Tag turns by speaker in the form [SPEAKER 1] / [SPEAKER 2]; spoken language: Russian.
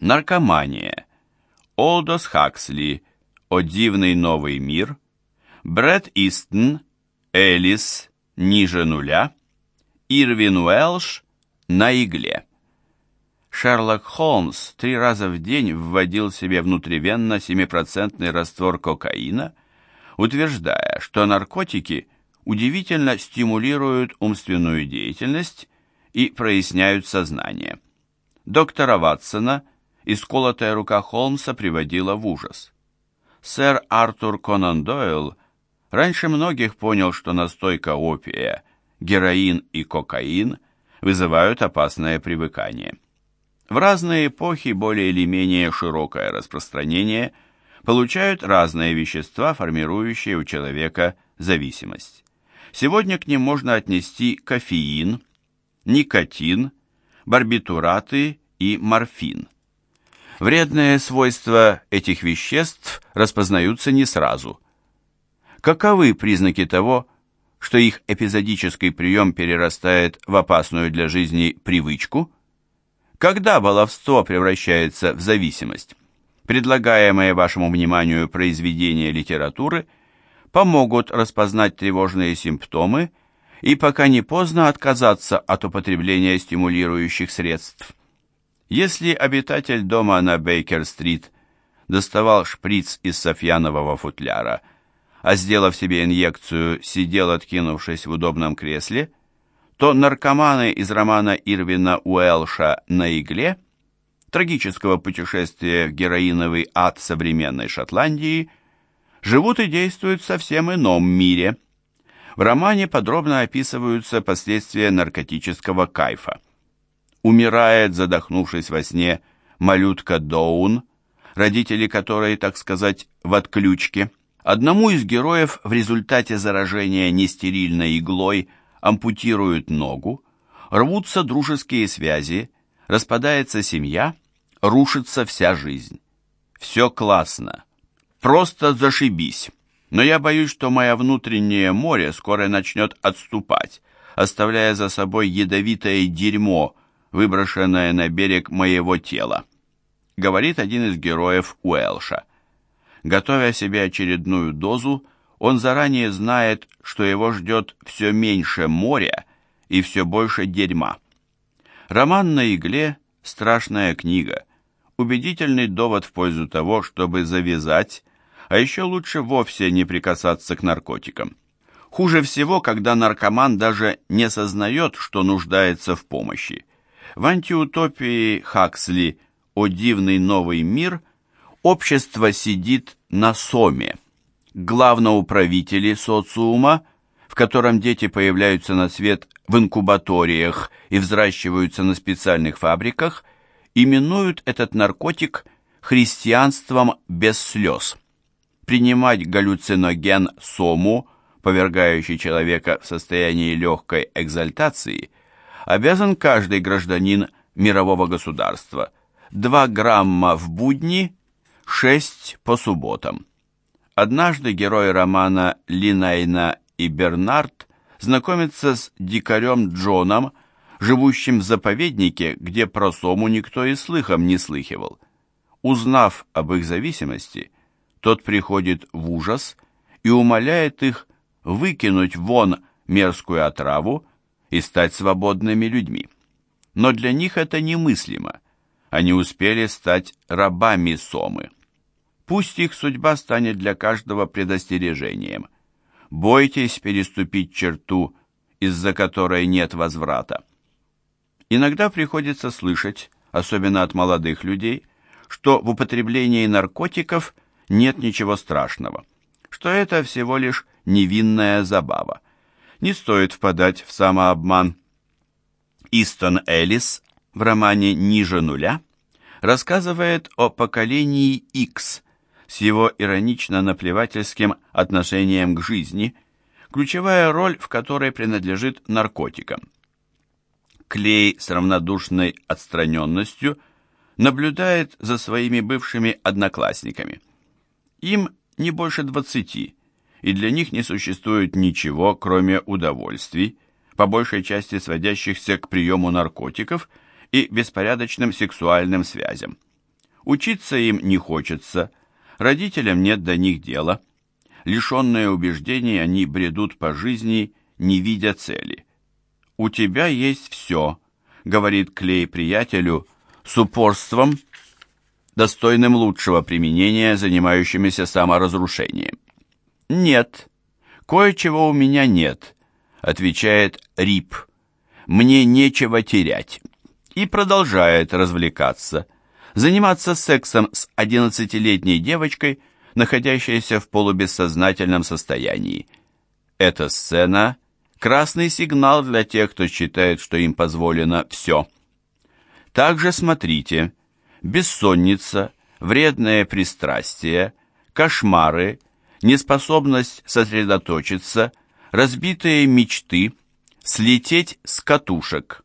[SPEAKER 1] Наркомания. Олдос Хаксли. О дивный новый мир. Брэд Истон. Элис. Ниже нуля. Ирвин Уэлш. На игле. Шерлок Холмс три раза в день вводил себе внутривенно 7% раствор кокаина, утверждая, что наркотики удивительно стимулируют умственную деятельность и проясняют сознание. Доктора Ватсона исколотая рука Холмса приводила в ужас. Сэр Артур Конан Дойл раньше многих понял, что настойка опия, героин и кокаин вызывают опасное привыкание. В разные эпохи более или менее широкое распространение получают разные вещества, формирующие у человека зависимость. Сегодня к ним можно отнести кофеин, никотин, барбитураты и морфин. Вредные свойства этих веществ распознаются не сразу. Каковы признаки того, что их эпизодический прием перерастает в опасную для жизни привычку – когда баловство превращается в зависимость? Предлагаемые вашему вниманию произведения литературы помогут распознать тревожные симптомы и пока не поздно отказаться от употребления стимулирующих средств. Если обитатель дома на Бейкер-стрит доставал шприц из софьянового футляра, а сделав себе инъекцию, сидел, откинувшись в удобном кресле – то наркоманы из романа Ирвина Уэлша «На игле» трагического путешествия в героиновый ад современной Шотландии живут и действуют в совсем ином мире. В романе подробно описываются последствия наркотического кайфа. Умирает, задохнувшись во сне, малютка Доун, родители которой, так сказать, в отключке. Одному из героев в результате заражения нестерильной иглой – ампутируют ногу, рвутся дружеские связи, распадается семья, рушится вся жизнь. Все классно. Просто зашибись. Но я боюсь, что мое внутреннее море скоро начнет отступать, оставляя за собой ядовитое дерьмо, выброшенное на берег моего тела, говорит один из героев Уэлша. Готовя себе очередную дозу, он заранее знает, что его ждет все меньше моря и все больше дерьма. Роман на игле – страшная книга, убедительный довод в пользу того, чтобы завязать, а еще лучше вовсе не прикасаться к наркотикам. Хуже всего, когда наркоман даже не сознает, что нуждается в помощи. В антиутопии Хаксли «О дивный новый мир» общество сидит на соме – главноуправители социума, в котором дети появляются на свет в инкубаториях и взращиваются на специальных фабриках, именуют этот наркотик христианством без слез. Принимать галлюциноген сому, повергающий человека в состояние легкой экзальтации, обязан каждый гражданин мирового государства. 2 грамма в будни, 6 по субботам. Однажды герои романа Линайна и Бернард знакомятся с дикарем Джоном, живущим в заповеднике, где про сому никто и слыхом не слыхивал. Узнав об их зависимости, тот приходит в ужас и умоляет их выкинуть вон мерзкую отраву и стать свободными людьми. Но для них это немыслимо. Они успели стать рабами Сомы. Пусть их судьба станет для каждого предостережением. Бойтесь переступить черту, из-за которой нет возврата. Иногда приходится слышать, особенно от молодых людей, что в употреблении наркотиков нет ничего страшного, что это всего лишь невинная забава. Не стоит впадать в самообман. Истон Эллис в романе «Ниже нуля» рассказывает о поколении X, с его иронично-наплевательским отношением к жизни, ключевая роль в которой принадлежит наркотикам. Клей с равнодушной отстраненностью наблюдает за своими бывшими одноклассниками. Им не больше двадцати, и для них не существует ничего, кроме удовольствий, по большей части сводящихся к приему наркотиков и беспорядочным сексуальным связям. Учиться им не хочется, родителям нет до них дела. Лишенные убеждений, они бредут по жизни, не видя цели. «У тебя есть все», — говорит Клей приятелю, с упорством, достойным лучшего применения, занимающимися саморазрушением. «Нет, кое-чего у меня нет», — отвечает Рип. «Мне нечего терять». И продолжает развлекаться, заниматься сексом с одиннадцатилетней девочкой, находящейся в полубессознательном состоянии. Эта сцена – красный сигнал для тех, кто считает, что им позволено все. Также смотрите бессонница, вредное пристрастие, кошмары, неспособность сосредоточиться, разбитые мечты, слететь с катушек.